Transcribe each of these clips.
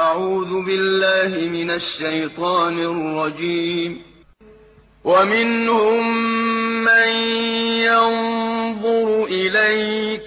أعوذ بالله من الشيطان الرجيم. ومنهم من ينظر إليك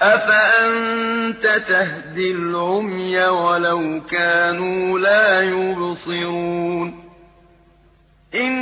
أفأنت تهدي العمي ولو كانوا لا يبصرون. إن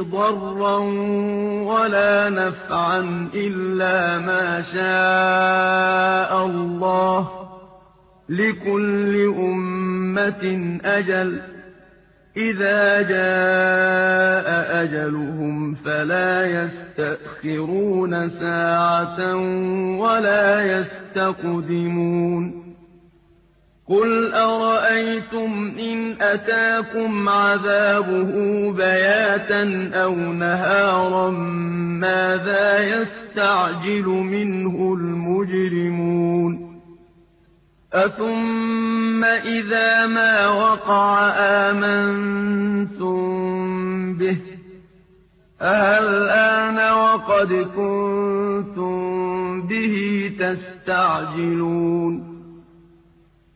ضرا ولا نفعا إلا ما شاء الله لكل أمة أجل إذا جاء أجلهم فلا يستأخرون ساعة ولا يستقدمون قل أرأيتم إن أتاكم عذابه بياتا أو نهارا ماذا يستعجل منه المجرمون أثم إذا ما وقع آمنتم به أهل وقد كنتم به تستعجلون